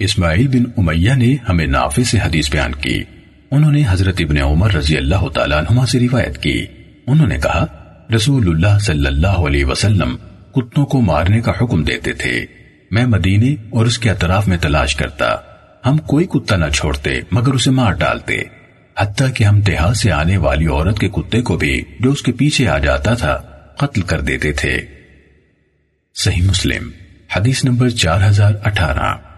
اسماعیل بن امیہ نے ہمیں نافع سے حدیث بیان کی۔ انہوں نے حضرت ابن عمر رضی اللہ تعالیٰ عنہما سے روایت کی۔ انہوں نے کہا، رسول اللہ صلی اللہ علیہ وسلم کتوں کو مارنے کا حکم دیتے تھے۔ میں مدینے اور اس کے اطراف میں تلاش کرتا۔ ہم کوئی کتا نہ چھوڑتے، مگر اسے مار ڈالتے۔ حتیٰ کہ ہم دیہات سے آنے والی عورت کے کتے کو بھی جو اس کے پیچھے آ جاتا تھا، قتل کر دیتے تھے۔ صحیح مسلم، حدیث نمبر چار ہزار اٹھارہ۔